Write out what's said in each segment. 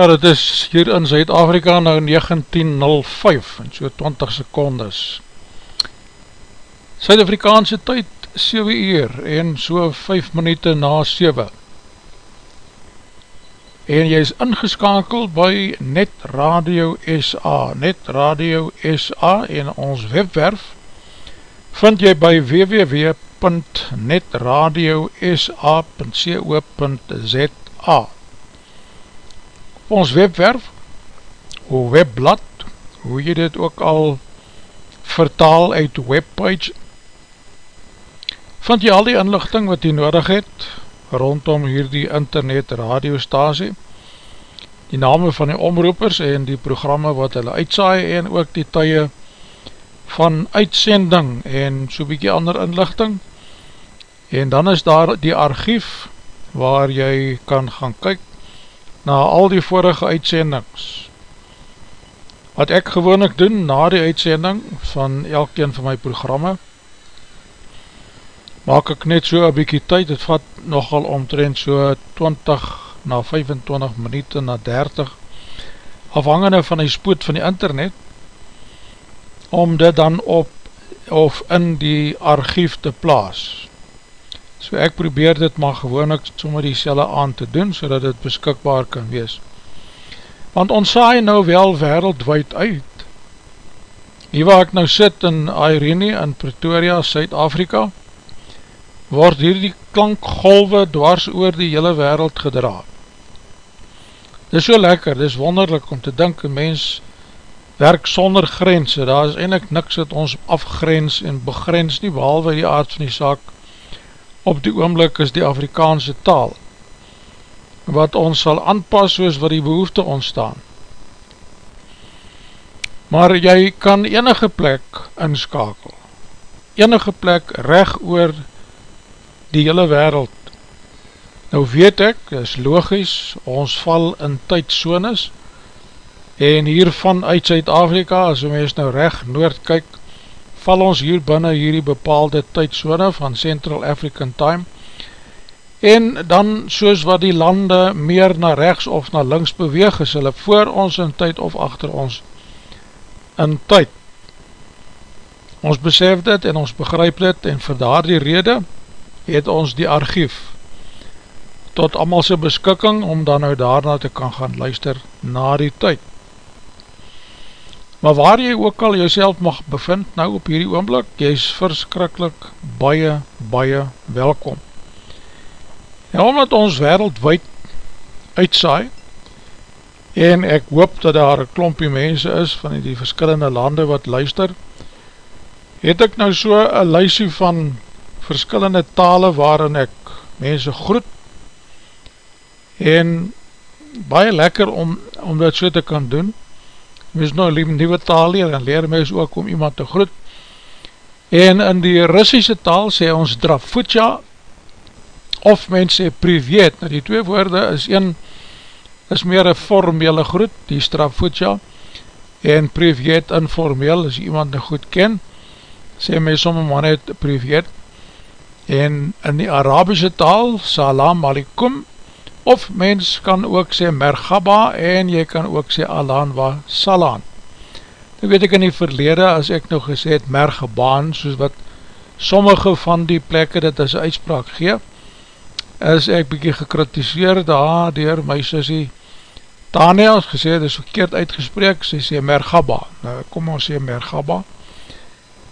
Ja, dit is hier in Zuid-Afrika nou 19.05 en so 20 secondes. Zuid-Afrikaanse tyd 7 uur en so 5 minute na 7. En jy is ingeskakeld by Net Radio SA. Net Radio SA en ons webwerf vind jy by www.netradiosa.co.za ons webwerf webblad, hoe jy dit ook al vertaal uit webpage, vind jy al die inlichting wat jy nodig het rondom hierdie internet radiostasie, die name van die omroepers en die programme wat hulle uitsaai en ook die tye van uitsending en so bykie ander inlichting. En dan is daar die archief waar jy kan gaan kyk na al die vorige uitsendings. Wat ek gewoonlik doen na die uitsending van elkeen van my programme maak ek net so een bykie tyd, het vat nogal omtrent so 20 na 25 minuut na 30 afhangende van die spoed van die internet om dit dan op of in die archief te plaas so ek probeer dit maar gewoon ek sommer die selle aan te doen so dat dit beskikbaar kan wees. Want ons saai nou wel wereldwijd uit. Hier waar ek nou sit in Irene in Pretoria, Suid-Afrika word hier die klankgolwe dwars oor die hele wereld gedra. Dit is so lekker, dit is wonderlik om te dink, een mens werk sonder grense, daar is eindelijk niks wat ons afgrens en begrens nie, behalwe die aard van die saak, op die oomlik is die Afrikaanse taal, wat ons sal aanpas soos wat die behoefte ontstaan. Maar jy kan enige plek inskakel, enige plek recht oor die hele wereld. Nou weet ek, is logisch, ons val in tydsones, en hiervan uit Zuid-Afrika, as ons mens nou recht noord kyk, val ons hier binnen hierdie bepaalde tydsone van Central African Time, en dan soos wat die lande meer na rechts of na links beweeg, is hulle voor ons in tyd of achter ons in tyd. Ons besef dit en ons begryp dit en vir daar die rede, het ons die archief tot amal sy beskikking om dan nou daarna te kan gaan luister na die tyd. Maar waar jy ook al jouself mag bevind nou op hierdie oomblik, jy is verskrikkelijk baie, baie welkom. En omdat ons wereldwijd uitsaai, en ek hoop dat daar een klompie mense is van die verskillende lande wat luister, het ek nou so een luisie van verskillende tale waarin ek mense groet en baie lekker om, om dit so te kan doen mens nou lief nieuwe taal leer en leer mens ook om iemand te groet. En in die Russische taal sê ons drafutja of mens sê privet. Nou die twee woorde is een is meer een formele groet die strafutja en privet informeel as iemand nou goed ken sê mens somme maar net privet. En in die Arabische taal salam alikum of mens kan ook sê mergaba en jy kan ook sê alan wa salan. Nou weet ek in die verlede as ek nou gesê het mergebaan soos wat sommige van die plekke dit as uitspraak gee is ek bykie gekritiseer daar dier my sissie Tania as gesê dit is verkeerd uitgespreek. Sy sê mergaba nou kom ons sê mergaba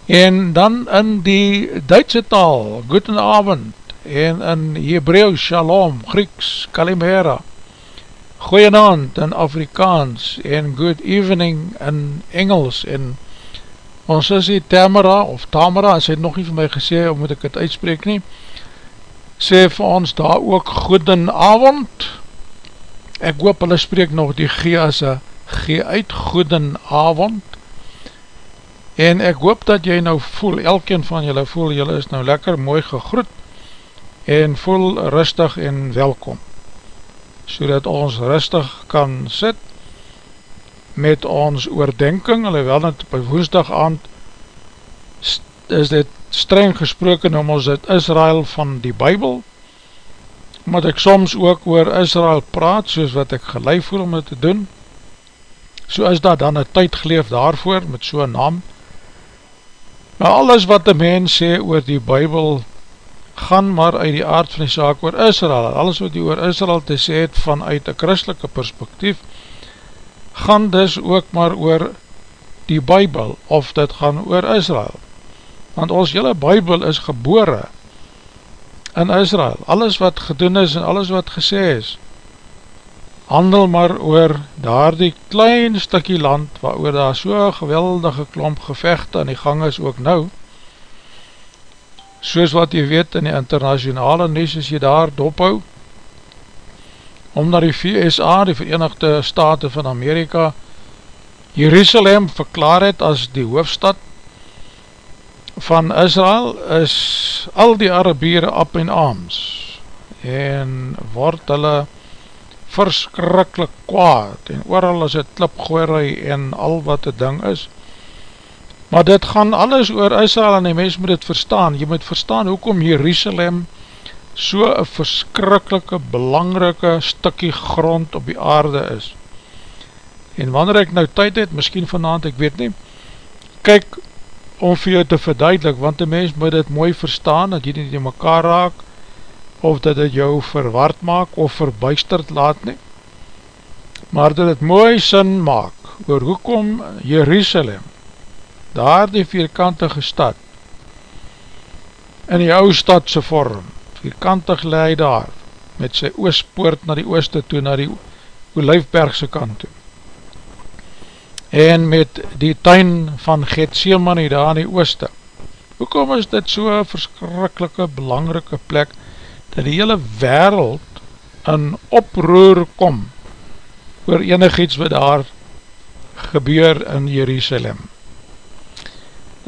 En dan in die Duitse taal, Guten Abend, en in Hebreeuw, Shalom, Grieks, Kalimera, Goeienavond in Afrikaans, en Good Evening in Engels, en ons is die Tamara, of Tamara, as hy nog nie vir my gesê, of moet ek het uitspreek nie, sê vir ons daar ook Goeden Avond, ek hoop hulle spreek nog die G as a G uit, Goeden Avond, En ek hoop dat jy nou voel, elkeen van julle voel, julle is nou lekker mooi gegroet en voel rustig en welkom. So dat ons rustig kan sit met ons oordenking, alhoewel het by woensdag aand is dit streng gesproken om ons het Israel van die Bijbel, omdat ek soms ook oor Israel praat, soos wat ek gelijk voel om het te doen, so is daar dan een tyd geleef daarvoor, met so'n naam, Nou alles wat die mens sê oor die bybel gaan maar uit die aard van die saak oor Israel. Alles wat die oor Israel te sê het vanuit een christelike perspektief gaan dus ook maar oor die bybel of dit gaan oor Israel. Want ons hele bybel is gebore in Israel. Alles wat gedoen is en alles wat gesê is handel maar oor daar die klein stikkie land, waar oor daar so geweldige klomp gevechte aan die gang is ook nou, soos wat jy weet in die internationale nies as jy daar dophou, omdat die VSA, die Verenigde Staten van Amerika, Jerusalem verklaar het as die hoofstad van Israel, is al die Arabiere up in arms, en word hulle verskrikkelijk kwaad, en ooral is het klipgoerij en al wat die ding is, Maar dit gaan alles oor Israel en die mens moet dit verstaan. Jy moet verstaan hoekom Jerusalem so een verskrikkelike, belangrike stikkie grond op die aarde is. En wanneer ek nou tyd het, miskien vanavond, ek weet nie, kyk om vir jou te verduidelik, want die mens moet dit mooi verstaan, dat jy nie in mekaar raak, of dat het jou verward maak, of verbuisterd laat nie, maar dat het mooi sin maak, oor hoekom Jerusalem, daar die vierkantige stad, in die ou stadse vorm, vierkantig leid daar, met sy oostpoort na die ooste toe, na die Olijfbergse kant toe, en met die tuin van Gethsemane daar in die ooste. Hoekom is dit so verskrikkelike, belangrike plek, dat die hele wereld in oproer kom, oor enig iets wat daar gebeur in Jerusalem.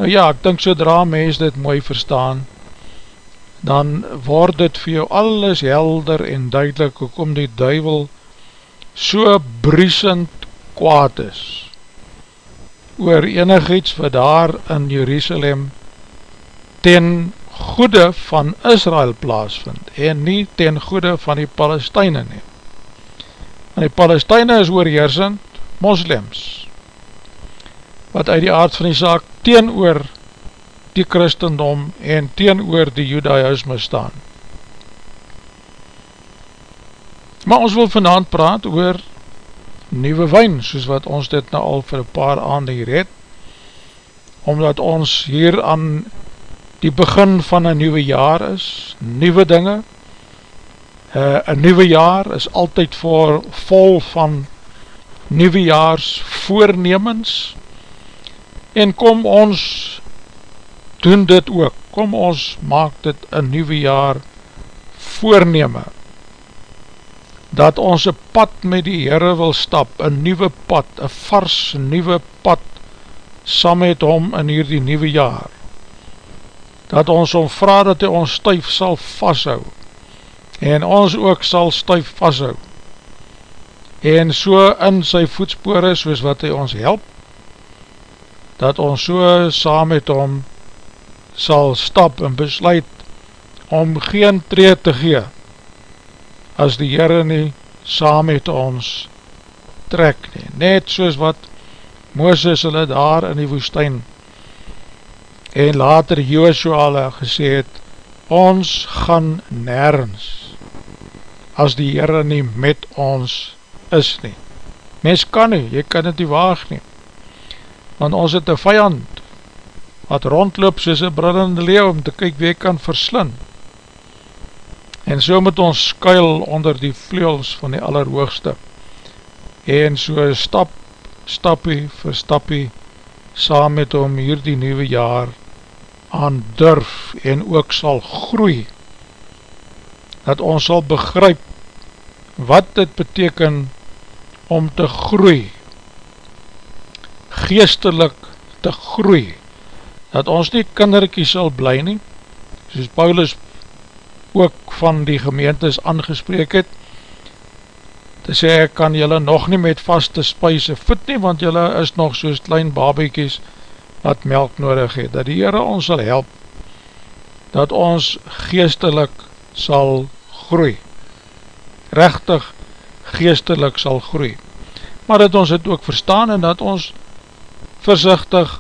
Nou ja, ek dink sodra mens dit mooi verstaan, dan word dit vir jou alles helder en duidelik hoekom die duivel so briesend kwaad is oor enig iets wat daar in Jerusalem ten goede van Israel plaasvind en nie ten goede van die Palestijnen nie. En die Palestijnen is oorheersend moslims wat uit die aard van die zaak teen oor die christendom en teen oor die judaïsme staan. Maar ons wil vanavond praat oor nieuwe wijn, soos wat ons dit nou al vir een paar aande hier het, omdat ons hier aan die begin van een nieuwe jaar is, nieuwe dinge, uh, een nieuwe jaar is altyd voor, vol van nieuwejaars voornemens, en kom ons doen dit ook, kom ons maak dit een nieuwe jaar voorneme, dat ons een pad met die Heere wil stap, een nieuwe pad, een vars nieuwe pad, saam met hom in hierdie nieuwe jaar, dat ons om vraag dat hy ons stuif sal vasthou, en ons ook sal stuif vasthou, en so in sy voetspore, soos wat hy ons help, dat ons so saam met hom sal stap en besluit om geen tree te gee as die Heere nie saam met ons trek nie. Net soos wat Mooses hulle daar in die woestijn en later Joshua hulle gesê het, ons gaan nergens as die Heere nie met ons is nie. Mens kan nie, jy kan het nie waag nie want ons het een vijand wat rondloop soos een brillende leeuw om te kyk wie kan verslind. En so moet ons skuil onder die vleels van die allerhoogste. En so stap, stappie vir stappie saam met hom hier die nieuwe jaar aan durf en ook sal groei. Dat ons sal begryp wat dit beteken om te groei geestelik te groei, dat ons nie kinderkie sal bly nie, soos Paulus ook van die gemeentes aangespreek het, te sê, ek kan jylle nog nie met vaste spuise voet nie, want jylle is nog soos klein babiekies wat melk nodig het, dat die Heere ons sal help, dat ons geestelik sal groei, rechtig geestelik sal groei, maar dat ons het ook verstaan en dat ons voorzichtig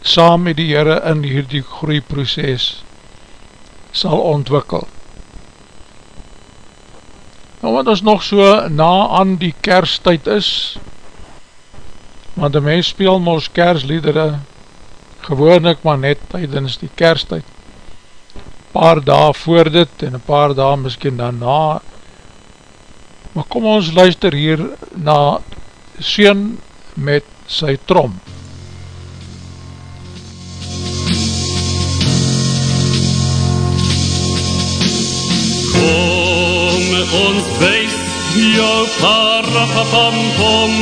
saam met die Heere in hierdie groeiproces sal ontwikkel. Nou wat ons nog so na aan die kersttijd is, want die mens speel ons kerstliedere gewoonlik maar net tydens die kersttijd. Paar dae voor dit en een paar dae miskien daarna Maar kom ons luister hier na Seen met sy trom. Kom ons wees jou parapapampom.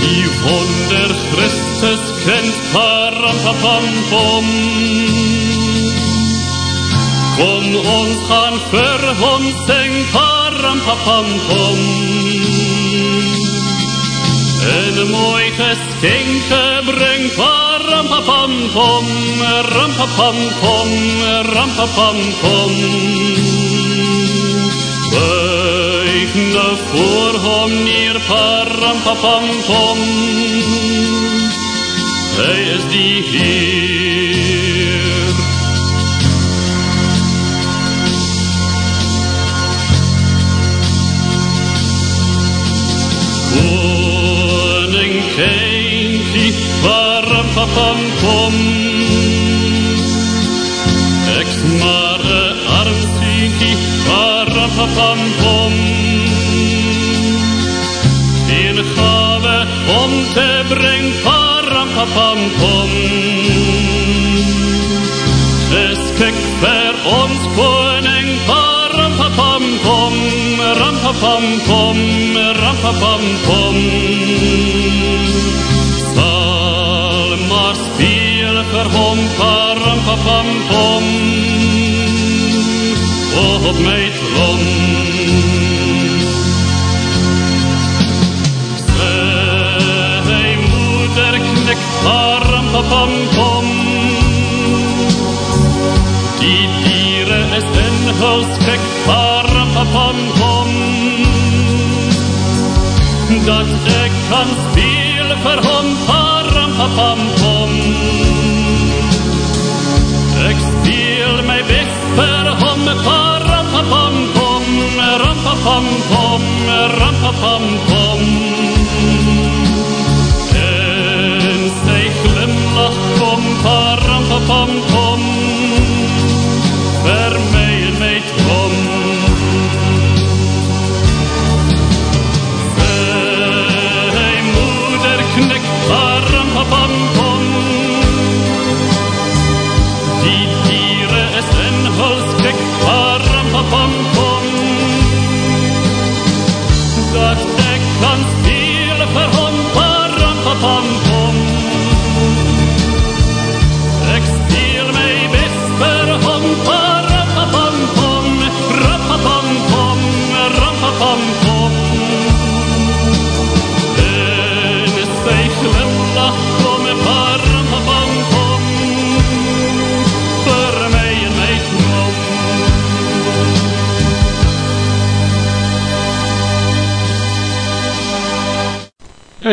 Die wonder Christus kent parapapampom. Kom ons gaan vir hom sing parapapampom En mooi geskenke bring parapapampom Rampapampom, rampapampom Buig nou voor hom neer, parampapampom Hy is die Heer parampapampom Ek's maar een arm siekie, parampapampom In gave om te bring, parampapampom Geskik vir ons koning, parampapampom Rampapampom, rampapampom Sal speel vir hom, parampapampom Op my trom Sy moeder knik, parampapampom Die diere is in huls kyk, parampapampom Dat ek kan speel vir hom, parampapampom Ek Rampapampom, rampapampom En sy glimlach kom, parampapampom Vir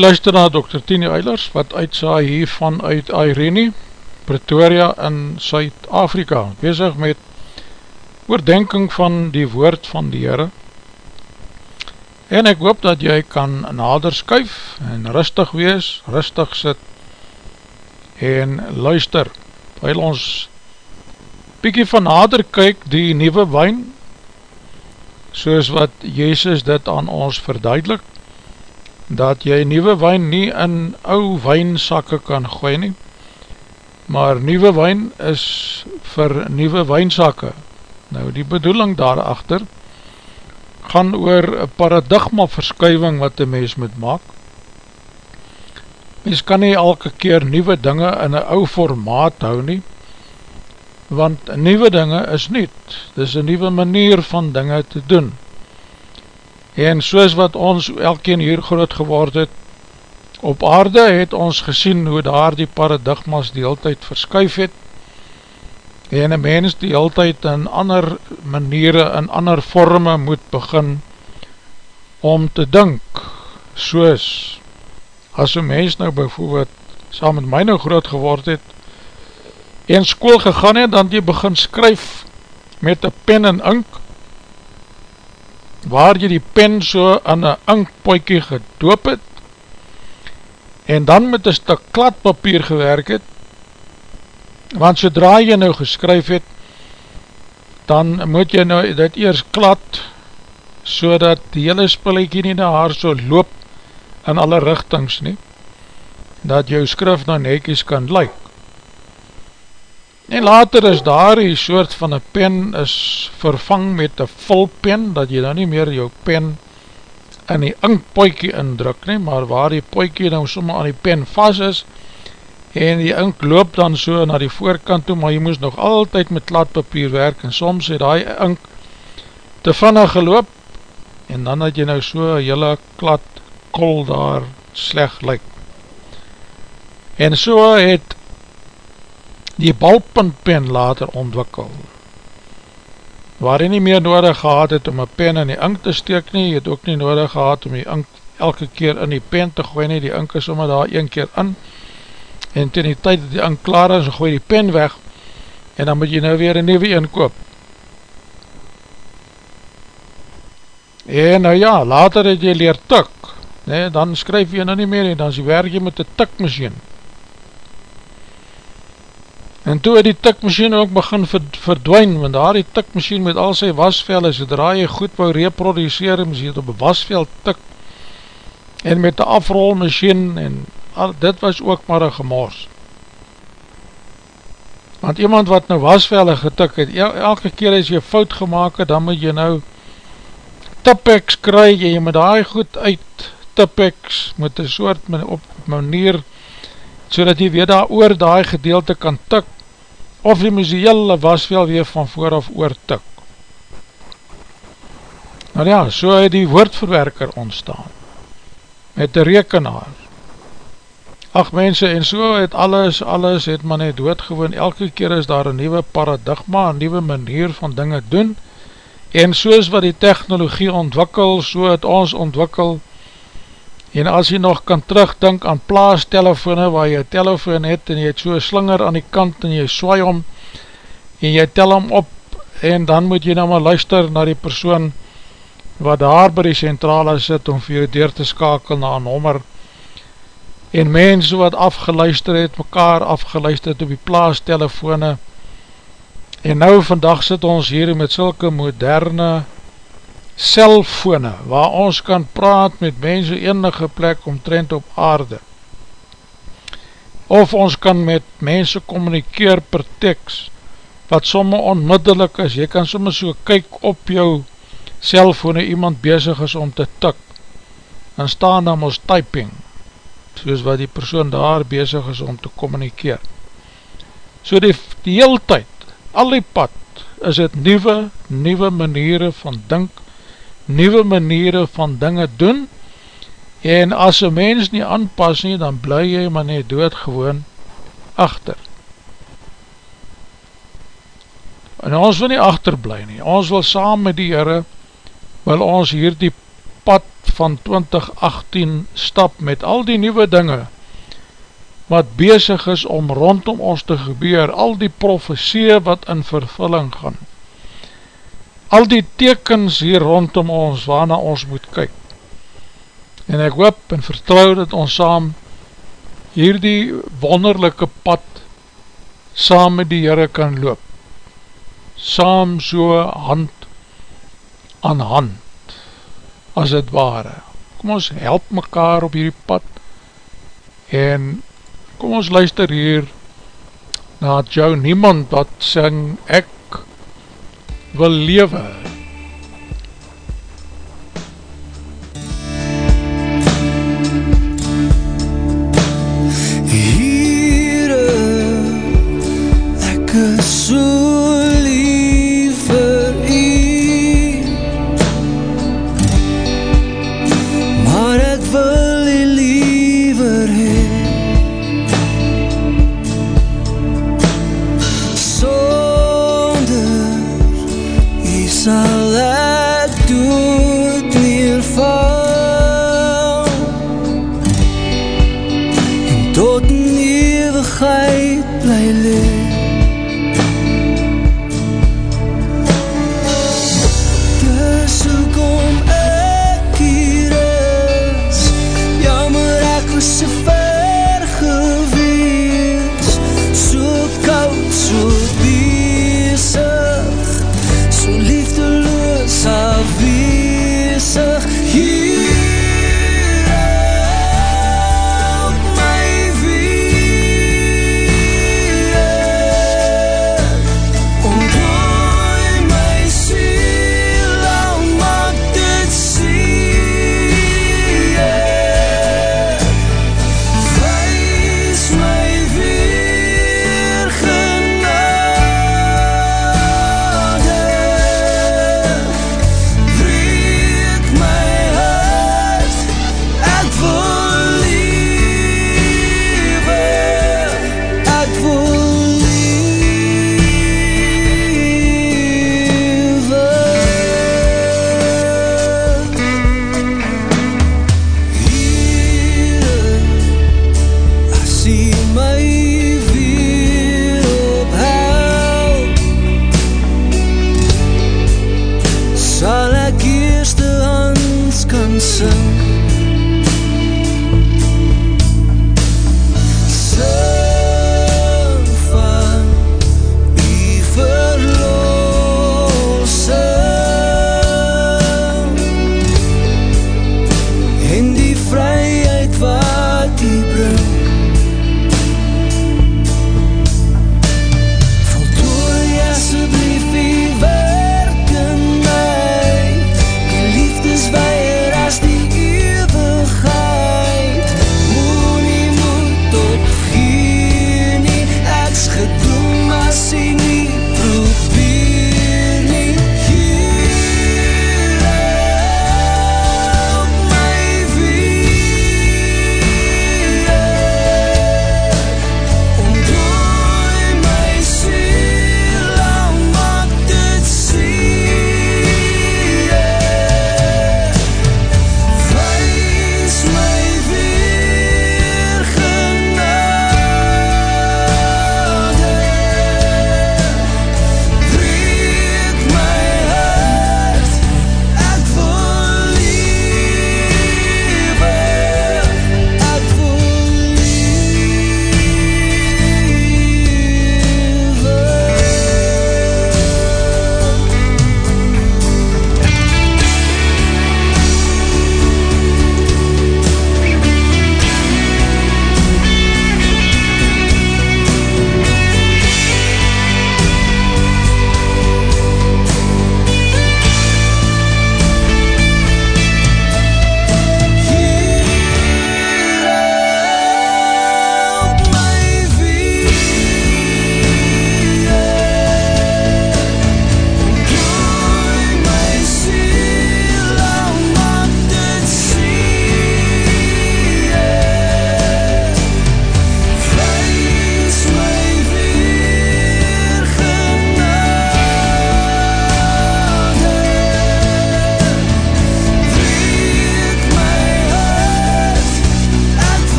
luister na Dr. Tini Eilers wat uitsaai hiervan uit Irene, Pretoria in Suid-Afrika, bezig met oordenking van die woord van die Heere. En ek hoop dat jy kan nader skuif en rustig wees, rustig sit en luister, while ons bykie van nader kyk die nieuwe wijn, soos wat Jezus dit aan ons verduidelik, dat jy nieuwe wijn nie in ou wijnsakke kan gooi nie, maar nieuwe wijn is vir nieuwe wijnsakke. Nou die bedoeling daarachter gaan oor paradigma verskuiving wat die mens moet maak. Mens kan nie elke keer nieuwe dinge in een ou formaat hou nie, want nieuwe dinge is niet, dit is een nieuwe manier van dinge te doen. En soos wat ons elkeen hier groot geword het, op aarde het ons gesien hoe daar die paradigmas die hele tyd verskuif het, en een mens die hele tyd in ander maniere, in ander vorme moet begin om te dink, soos, as een mens nou bijvoorbeeld saam met my nou groot geword het, en school gegaan het, dan die begin skryf met een pen en ink, waar jy die pen so in een inkpoikie gedoop het, en dan met een stuk kladpapier gewerk het, want sodra jy nou geskryf het, dan moet jy nou dit eers klad, so dat die hele spulletjie nie na haar so loop in alle richtings nie, dat jou skrif nou nekies kan lyk. En later is daar die soort van een pen is vervang met een vulpen, dat jy dan nie meer jou pen in die inkpoikie indruk nie, maar waar die poikie nou soms aan die pen vast is, en die ink loop dan so na die voorkant toe, maar jy moes nog altyd met kladpapier werk, en soms het die ink te vinnig geloop, en dan het jy nou so jylle klad kol daar sleg lyk. En so het die balpuntpen later ontwikkel, waar jy nie meer nodig gehad het om een pen in die ink te steek nie, jy het ook nie nodig gehad om die ink elke keer in die pen te gooi nie, die ink is om daar een keer in, en ten die tyd dat die ink klaar is, gooi die pen weg, en dan moet jy nou weer een nieuwe een koop. En nou ja, later het jy leer tik, nee, dan skryf jy nou nie meer, en dan is die werk jy met die tikmachine. En toe het die tikmachine ook begin verdwijn, want daar die tikmachine met al sy wasvel is, zodra jy goed wou reproduceer, moet jy het op een wasvel tik, en met die afrolmachine, en al, dit was ook maar een gemors. Want iemand wat nou wasvelle getik het, el, elke keer as jy fout gemaakt het, dan moet jy nou tipex kry, jy moet daar goed uit tipex, met een soort op manier, so dat jy weer daar oor die gedeelte kan tik, of die hele wasvel weer van vooraf oor tik. Nou ja, so het die woordverwerker ontstaan, met die rekenaar, Ach mense, en so het alles, alles het man net doodgewoon, elke keer is daar een nieuwe paradigma, een nieuwe manier van dinge doen, en soos wat die technologie ontwikkel, so het ons ontwikkel, en as jy nog kan terugdink aan plaastelefone, waar jy telefoon het, en jy het so slinger aan die kant, en jy swaai om, en jy tel om op, en dan moet jy nou maar luister na die persoon, wat daar by die centrale sit, om vir jy deur te skakel na een nommer, en mense wat afgeluister het, mekaar afgeluister het op die plaas telefone, en nou vandag sit ons hier met sulke moderne cellfone, waar ons kan praat met mense enige plek omtrent op aarde, of ons kan met mense communikeer per tekst, wat somme onmiddellik is, jy kan somme so kyk op jou cellfone, iemand bezig is om te tik, dan staan dan ons typing, soos wat die persoon daar bezig is om te communikeer. So die, die heel tyd, al die pad, is het nieuwe, nieuwe maniere van dink, nieuwe maniere van dinge doen, en as een mens nie aanpas nie, dan bly jy maar nie dood gewoon achter. En ons wil nie achter bly nie, ons wil saam met die Heere, wil ons hier die pad van 2018 stap met al die nieuwe dinge wat bezig is om rondom ons te gebeur, al die professie wat in vervulling gaan, al die tekens hier rondom ons waarna ons moet kyk. En ek hoop en vertrouw dat ons saam hier die wonderlijke pad saam met die Heere kan loop, saam so hand aan hand as het ware. Kom ons help mekaar op hierdie pad en kom ons luister hier na jou niemand wat sing ek wil lewe. Here ek is so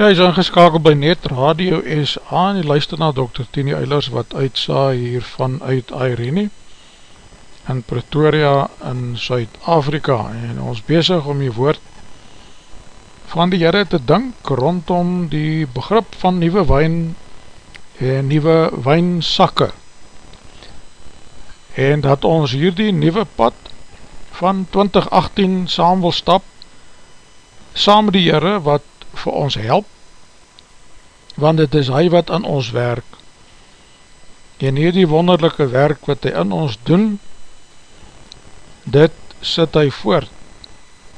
Ja, hy is ingeskakeld by Net Radio SA en hy luister na Dr. Tini Eilers wat uitsa hier vanuit Irene in Pretoria in Suid-Afrika en ons bezig om die woord van die Heere te dink rondom die begrip van nieuwe wijn en nieuwe wijnsakke en dat ons hier die nieuwe pad van 2018 saam wil stap saam die Heere wat vir ons help, want het is hy wat in ons werk, en hier die wonderlijke werk wat hy in ons doen, dit sit hy voort,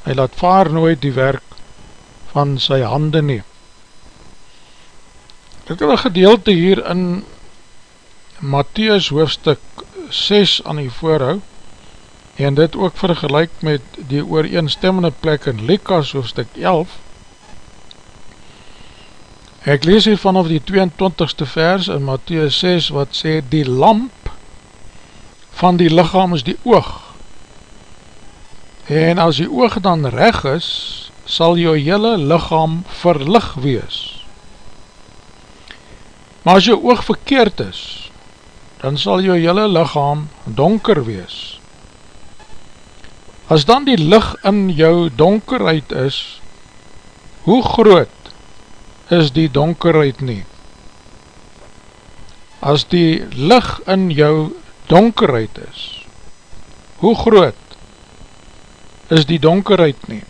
hy laat vaar nooit die werk van sy hande neem. Ek het een gedeelte hier in Matthies hoofstuk 6 aan die voorhoud, en dit ook vergelijk met die ooreenstemmende plek in Likas hoofstuk 11 ek lees hier vanaf die 22ste vers in Matthäus 6 wat sê die lamp van die lichaam is die oog. En as die oog dan reg is sal jou hele lichaam verlig wees. Maar as jou oog verkeerd is dan sal jou hele lichaam donker wees. As dan die licht in jou donkerheid is, hoe groot is die donkerheid nie? As die licht in jou donkerheid is, hoe groot is die donkerheid nie?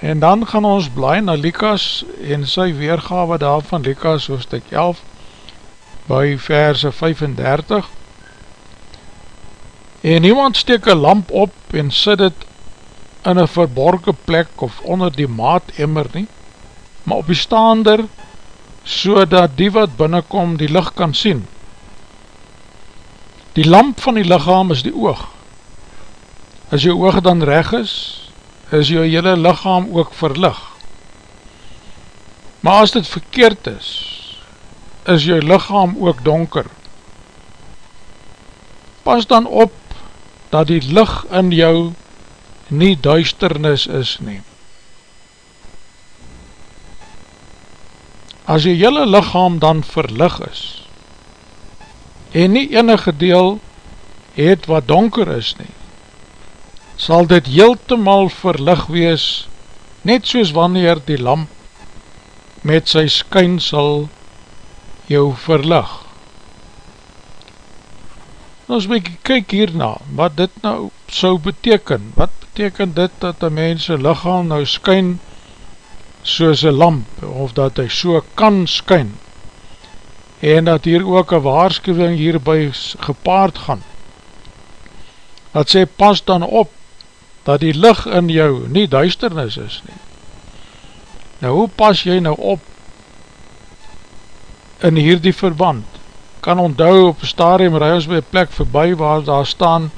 En dan gaan ons blaai na Likas en sy weergawe daarvan Likas hoofdstuk 11 by verse 35 en iemand steek een lamp op en sit het in een verborgen plek of onder die maat emmer nie, maar op die staander so dat die wat binnenkom die licht kan sien. Die lamp van die lichaam is die oog. As jou oog dan reg is, is jou hele lichaam ook verlig. Maar as dit verkeerd is, is jou lichaam ook donker. Pas dan op dat die licht in jou nie duisternis is nie. As die hele lichaam dan verlig is, en nie enige deel het wat donker is nie, sal dit heeltemal verlig wees, net soos wanneer die lamp met sy skyn sal jou verlig. Ons bykie kyk hierna, wat dit nou sou beteken, wat beteken dit dat die mense lichaam nou skyn soos een lamp, of dat hy so kan skyn, en dat hier ook een waarschuwing hierby gepaard gaan, dat sê pas dan op, dat die licht in jou nie duisternis is nie. Nou hoe pas jy nou op in hierdie verband? kan onthou op stadium rij ons by plek voorbij waar daar staan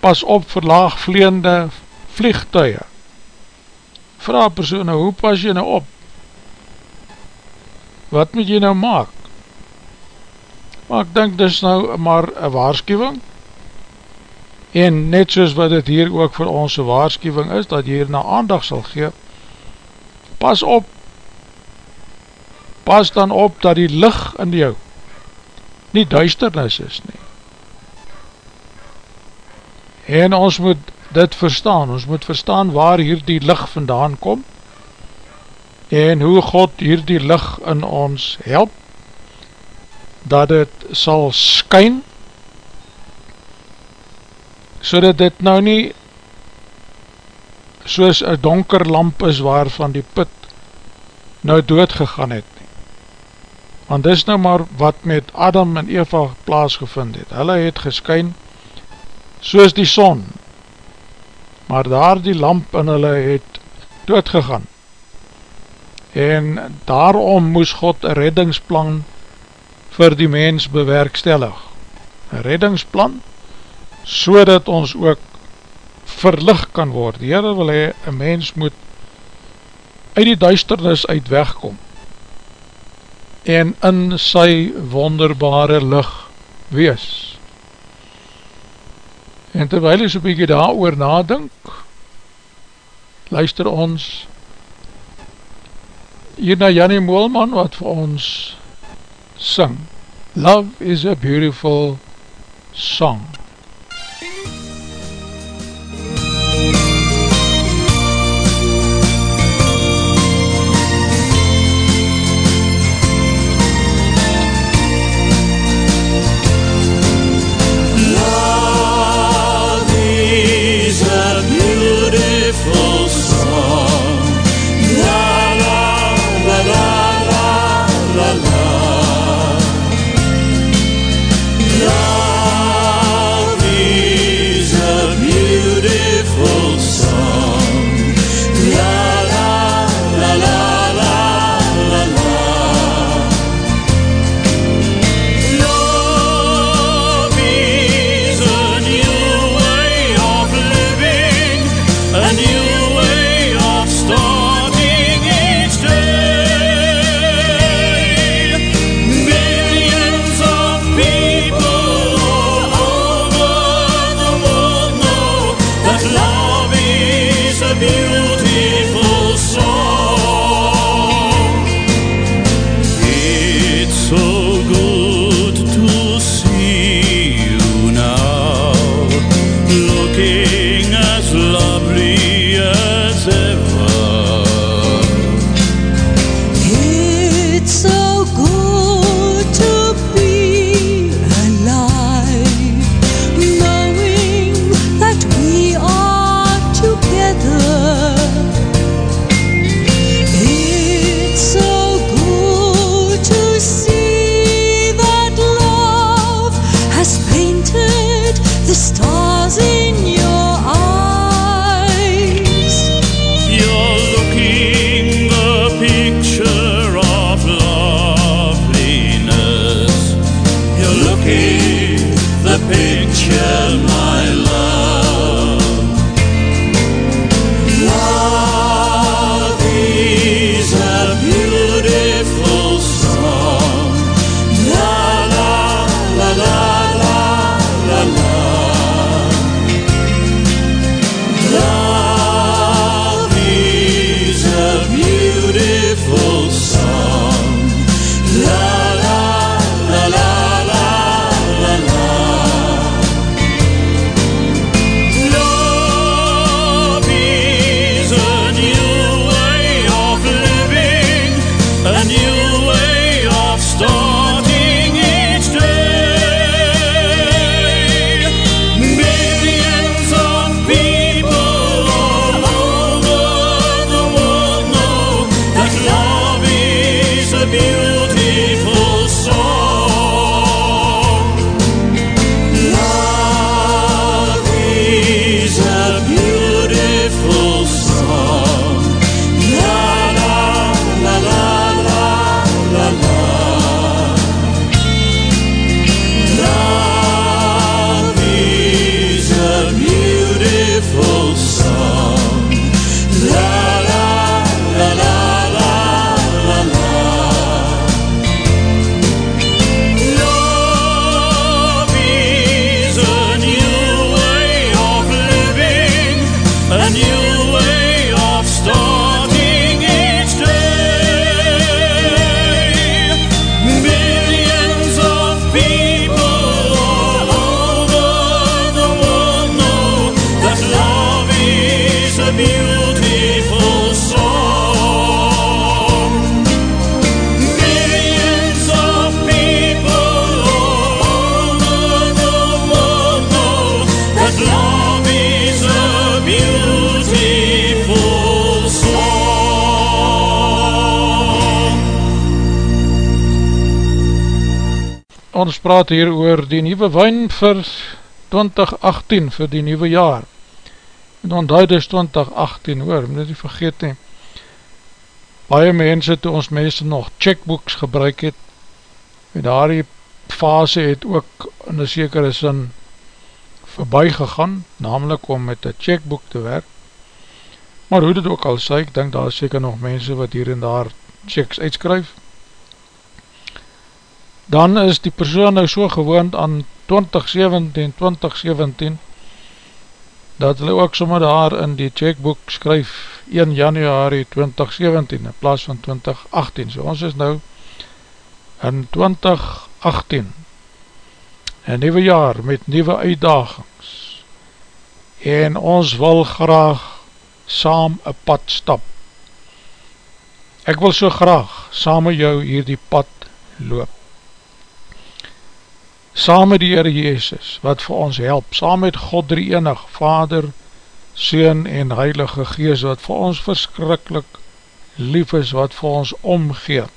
pas op verlaag vleende vliegtuie vraag persoon nou, hoe pas jy nou op? Wat moet jy nou maak? Maar ek denk dis nou maar een waarschuwing. En net soos wat het hier ook vir ons waarschuwing is, dat jy hier na aandag sal gee, pas op, pas dan op dat die licht in jou nie duisternis is nie. En ons moet dit verstaan, ons moet verstaan waar hier die licht vandaan kom, en hoe God hier die licht in ons help, dat het sal skyn, so dat dit nou nie soos een donker lamp is waarvan die put nou dood gegaan het want dis nou maar wat met Adam en Eva plaasgevind het, hulle het geskyn soos die son, maar daar die lamp in hulle het doodgegaan, en daarom moes God een reddingsplan vir die mens bewerkstellig, een reddingsplan, so dat ons ook verlig kan word, die Heere wil hy, een mens moet uit die duisternis uit wegkom, en in sy wonderbare licht wees. En terwijl jy so'n bykie daar oor nadink, luister ons hier na Jannie Moelman wat vir ons sing. Love is a beautiful song. Praat hier oor die nieuwe wijn vir 2018, vir die nieuwe jaar. En dan duid is 2018, hoor, moet nie vergeet nie. Baie mense, toe ons mense nog checkbooks gebruik het, en daar die fase het ook in een sekere sin voorbij gegaan, namelijk om met een checkbook te werk. Maar hoe dit ook al sê, ek denk daar is seker nog mense wat hier en daar checks uitskryf, dan is die persoon nou so gewoond aan 2017, 2017, dat hulle ook sommer daar in die checkboek skryf 1 januari 2017 in plaas van 2018, so ons is nou in 2018 een nieuwe jaar met nieuwe uitdagings. En ons wil graag saam een pad stap. Ek wil so graag saam met jou hier die pad loop saam met die Heere Jezus, wat vir ons help, saam met God drie enig, Vader, Seun en Heilige Gees, wat vir ons verskrikkelijk lief is, wat vir ons omgeet,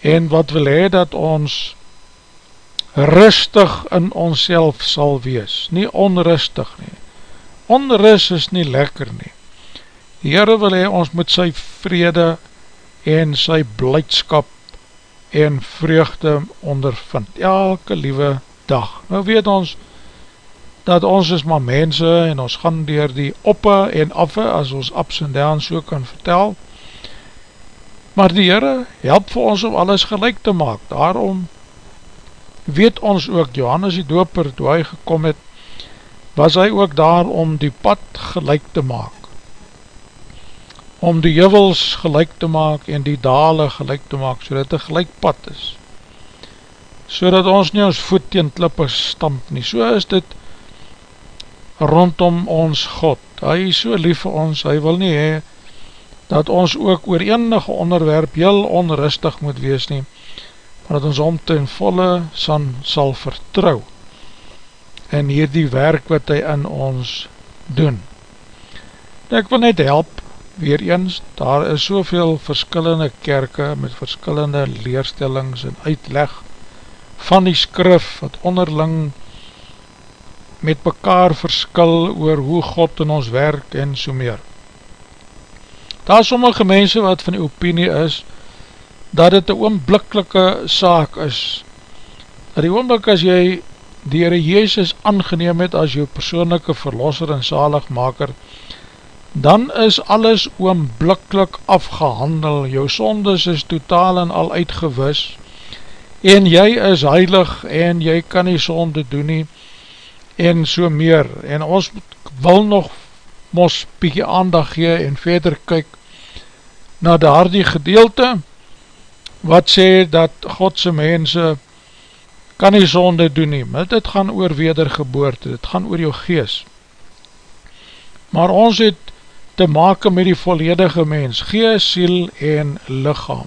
en wat wil hee dat ons rustig in ons sal wees, nie onrustig nie, onrust is nie lekker nie, die Heere wil hee ons met sy vrede en sy blijdskap en vreugde ondervind, elke liewe dag. Nou weet ons, dat ons is maar mense, en ons gaan dier die oppe en affe, as ons ups en downs so kan vertel, maar die Heere help vir ons om alles gelijk te maak, daarom weet ons ook, Johannes die doper, toe hy gekom het, was hy ook daar om die pad gelijk te maak, om die juwels gelijk te maak en die dale gelijk te maak, so dat het gelijk pad is, so dat ons nie ons voet teen klippers stamp nie, so is dit rondom ons God, hy is so lief vir ons, hy wil nie hee, dat ons ook oor enige onderwerp heel onrustig moet wees nie, maar dat ons om ten volle san, sal vertrouw, en hier die werk wat hy in ons doen. Ek wil net help, weer eens, daar is soveel verskillende kerke met verskillende leerstellings en uitleg van die skrif wat onderling met mekaar verskil oor hoe God in ons werk en so meer. Daar is sommige mense wat van die opinie is dat dit een oomblikkelike saak is. Dat die oomblik as jy die Heere Jezus aangeneem het as jou persoonlijke verlosser en zaligmaker, dan is alles oomblikkelijk afgehandel, jou sondes is totaal en al uitgewis, en jy is heilig, en jy kan nie sonde doen nie, en so meer, en ons wil nog mos bykie aandag gee, en verder kyk, na daar die gedeelte, wat sê dat Godse mense kan nie sonde doen nie, maar dit gaan oor wedergeboorte, dit gaan oor jou gees, maar ons het te maken met die volledige mens, gees, siel en lichaam.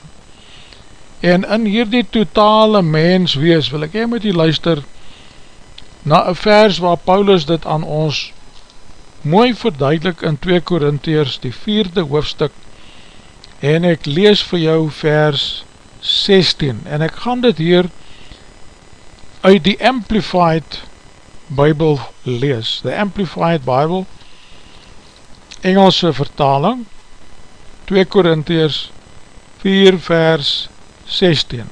En in hierdie totale mens wees, wil ek jy met die luister, na een vers waar Paulus dit aan ons mooi verduidelik in 2 Korintheers, die vierde hoofdstuk, en ek lees vir jou vers 16, en ek gaan dit hier uit die Amplified Bible lees, the Amplified Bible, Engelse vertaling 2 Korintiërs 4 vers 16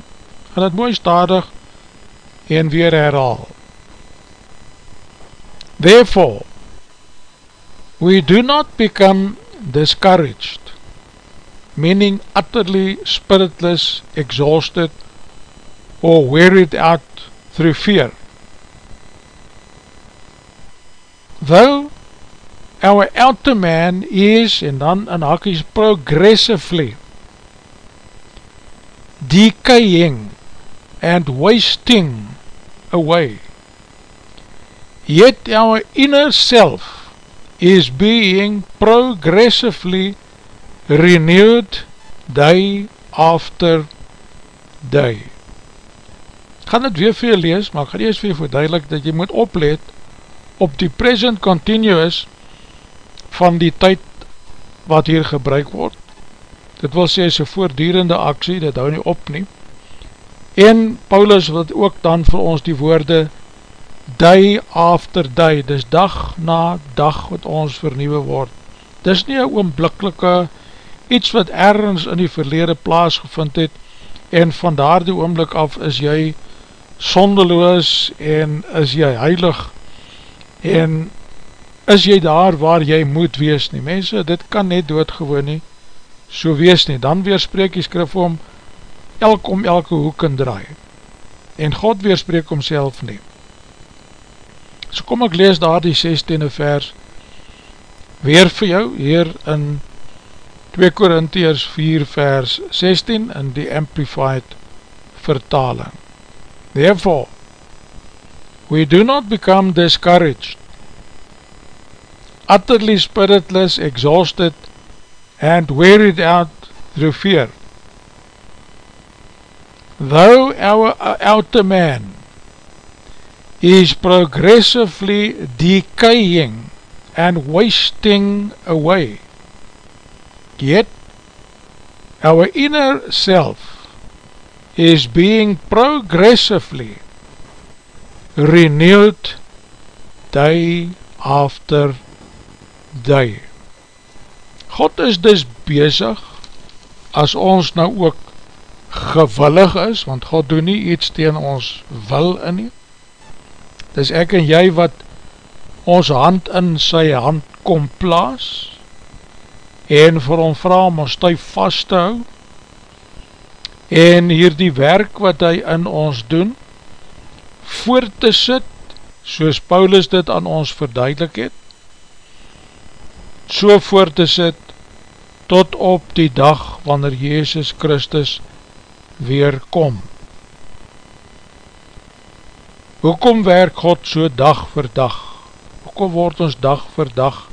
en het mooi stadig en weer herhaal. Therefore we do not become discouraged meaning utterly spiritless exhausted or wearied out through fear. Though our outer man is, en dan in hakies, progressively decaying and wasting away. Yet our inner self is being progressively renewed day after day. Gaan het weer vir jy lees, maar ek gaan eerst vir jy verduidelik dat jy moet oplet op die present continuous van die tyd wat hier gebruik word. Dit wil sê, is een voordierende aksie, dit hou nie op nie. En Paulus wat ook dan vir ons die woorde day after day, dis dag na dag wat ons vernieuwe word. Dis nie een oomblikkelike iets wat ergens in die verlede plaas gevind het en van daar die oomblik af is jy sondeloos en is jy heilig en is jy daar waar jy moet wees nie. Mense, dit kan net doodgewoon nie so wees nie. Dan weerspreek die skrif om elk om elke hoek en draai. En God weerspreek homself nie. So kom ek lees daar die 16e vers weer vir jou hier in 2 Korintiërs 4 vers 16 in die Amplified vertaling. Therefore, we do not become discouraged, utterly spiritless, exhausted, and wearied out through fear. Though our outer man is progressively decaying and wasting away, yet our inner self is being progressively renewed day after day. God is dus bezig as ons nou ook gewillig is, want God doen nie iets tegen ons wil in nie. Dis ek en jy wat ons hand in sy hand kom plaas en vir hom vraag om ons stuif vast te hou en hier die werk wat hy in ons doen voor te sit soos Paulus dit aan ons verduidelik het so voor te sit tot op die dag wanneer Jezus Christus weer kom. Hoekom werk God so dag vir dag? Hoekom word ons dag vir dag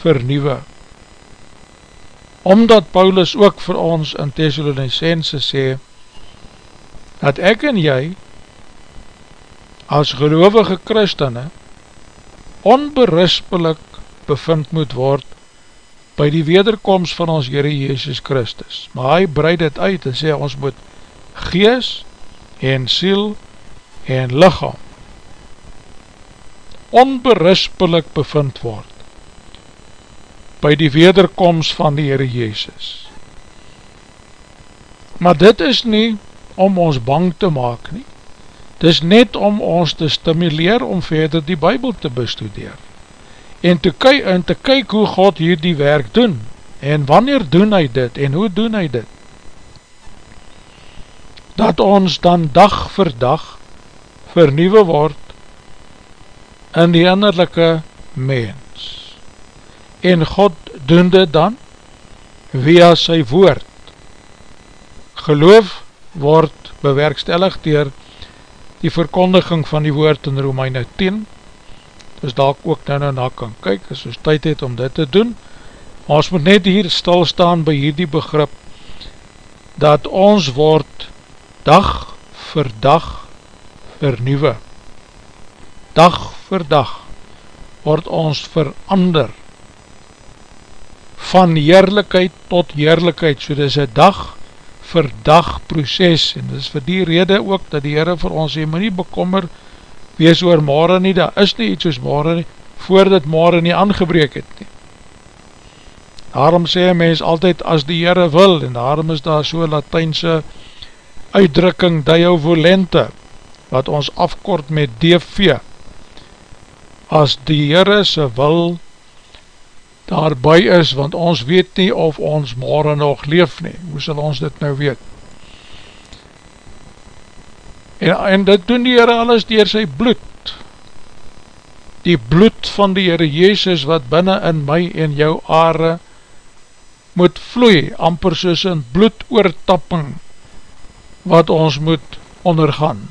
vernieuwe? Omdat Paulus ook vir ons in Thessalonicense sê, dat ek en jy as gelovige christene onberispelik bevind moet word by die wederkomst van ons Heere Jezus Christus. Maar hy breid het uit en sê ons moet gees en siel en lichaam onberispelik bevind word by die wederkomst van die Heere Jezus. Maar dit is nie om ons bang te maak nie. Dit is net om ons te stimuleer om verder die Bijbel te bestudeer en te, kyk, en te kyk hoe God hier die werk doen, en wanneer doen hy dit, en hoe doen hy dit, dat ons dan dag vir dag vernieuwe word in die innerlijke mens, en God doen dit dan via sy woord, geloof word bewerkstellig dier die verkondiging van die woord in Romeine 10, dus daar ook nou nou na kan kyk, as ons tyd het om dit te doen, maar ons moet net hier stilstaan by hierdie begrip, dat ons word dag vir dag vernieuwe, dag vir dag word ons verander, van heerlijkheid tot heerlijkheid, so dit is een dag vir dag proces, en dit is vir die rede ook, dat die Heere vir ons sê, moet nie bekommer, wees oor morgen nie, daar is nie iets soos morgen nie, voordat morgen nie aangebreek het nie. Daarom sê een mens altyd as die Heere wil, en daarom is daar so Latijnse uitdrukking Dio Volente, wat ons afkort met DV. As die Heere se wil daarby is, want ons weet nie of ons morgen nog leef nie, hoe sal ons dit nou weet? En, en dit doen die Heere alles dier sy bloed. Die bloed van die Heere Jezus wat binnen in my en jou aarde moet vloei, amper soos een bloedoortapping wat ons moet ondergaan.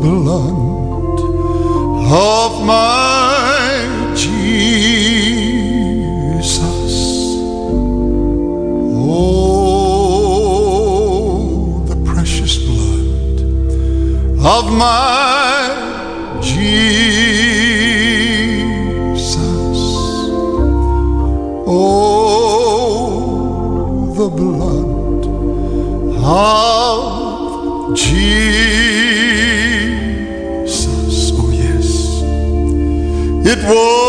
Blood of my Jesus. Oh, the precious blood of my Jesus. Oh, the blood of Jesus. It was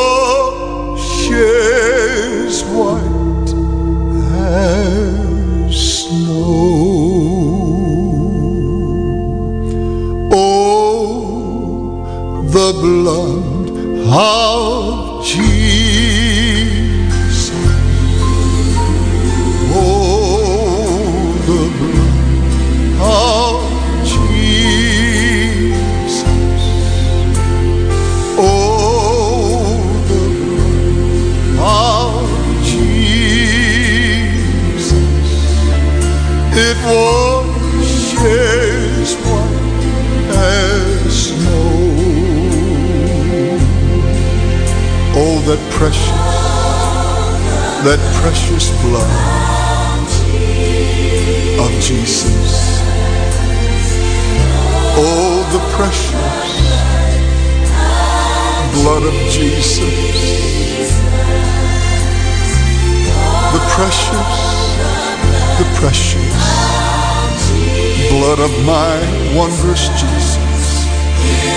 wondrous Jesus.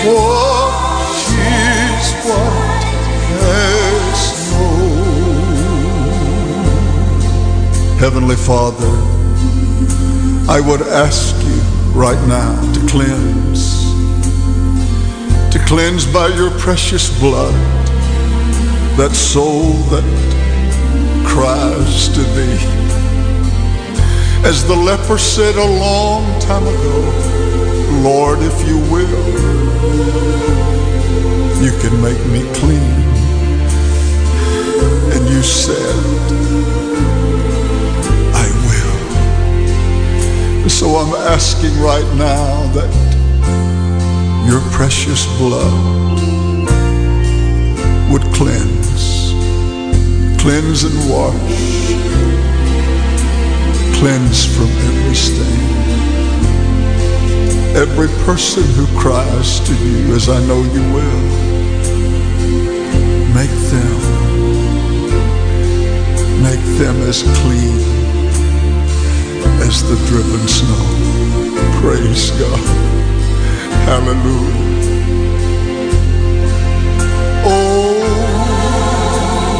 Washes white as snow. Heavenly Father, I would ask you right now to cleanse, to cleanse by your precious blood that soul that cries to thee. As the leper said a long time ago, Lord, if you will, you can make me clean. And you said, I will. So I'm asking right now that your precious blood would cleanse, cleanse and wash, cleanse from every stain. Every person who cries to you, as I know you will, make them, make them as clean as the driven snow. Praise God. Hallelujah. Oh,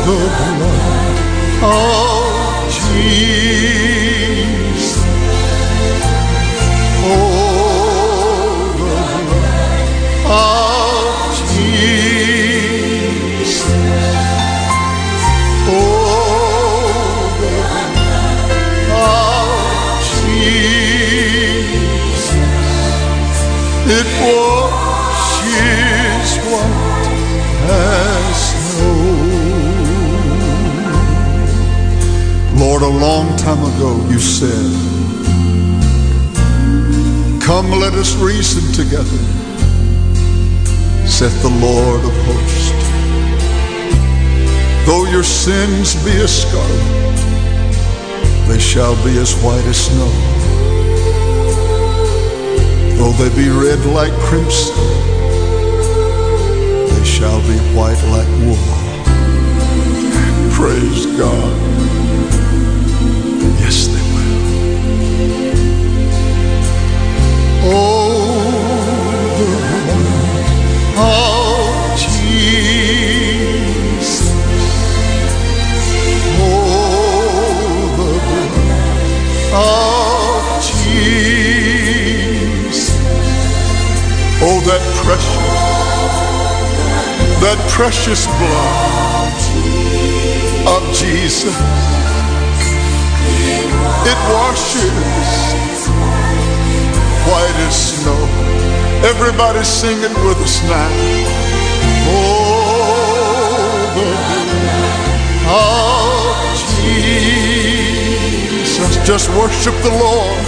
the blood of Jesus. It washes white as snow. Lord, a long time ago you said, Come, let us reason together, saith the Lord of hosts. Though your sins be as scarlet, they shall be as white as snow. Though they be red like crimson, precious blood of Jesus. It washes white as snow. Everybody sing it with us now. Oh, the blood of Jesus. Just worship the Lord.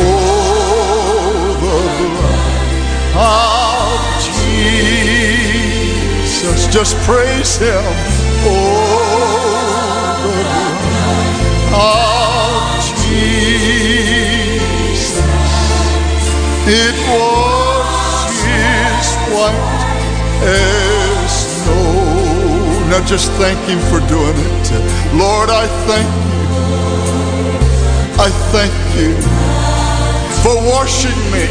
Oh, the blood Jesus, just praise Him. Oh, of Jesus. It washes white as snow. Now just thank Him for doing it. Lord, I thank you. I thank you for washing me,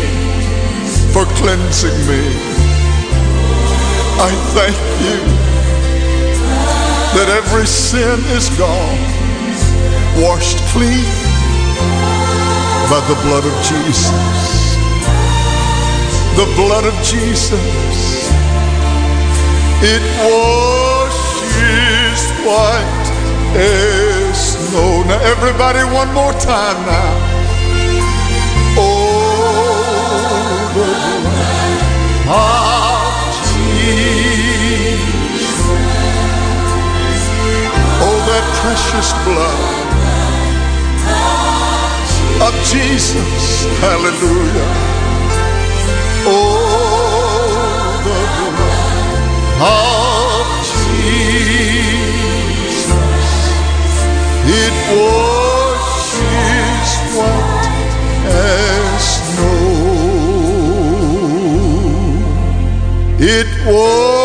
for cleansing me. I thank you that every sin is gone, washed clean by the blood of Jesus. The blood of Jesus. It washes white as snow. Now everybody one more time now. Precious blood of Jesus. Hallelujah. Oh, the blood of Jesus. It washes white as snow. It washes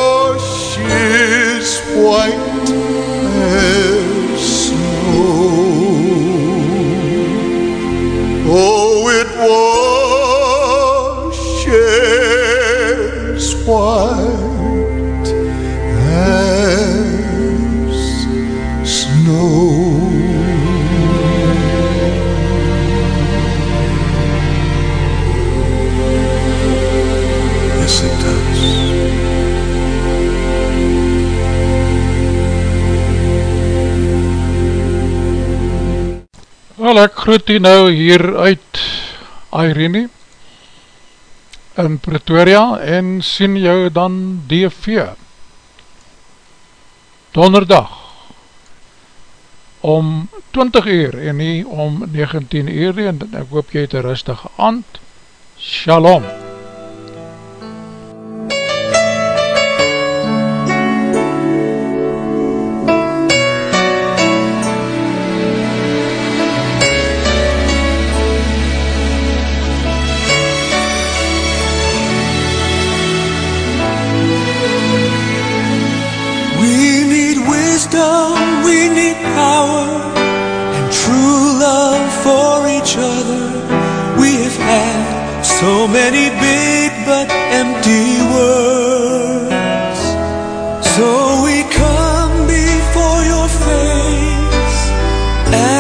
Wel, ek groet u nou hier uit Irene in Pretoria en sien jou dan DV donderdag om 20 uur en nie om 19 uur en ek hoop jy het een rustige aand. Shalom so many big but empty words. So we come before your face,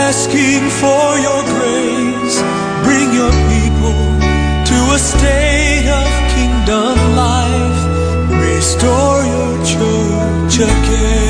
asking for your grace. Bring your people to a state of kingdom life. Restore your church again.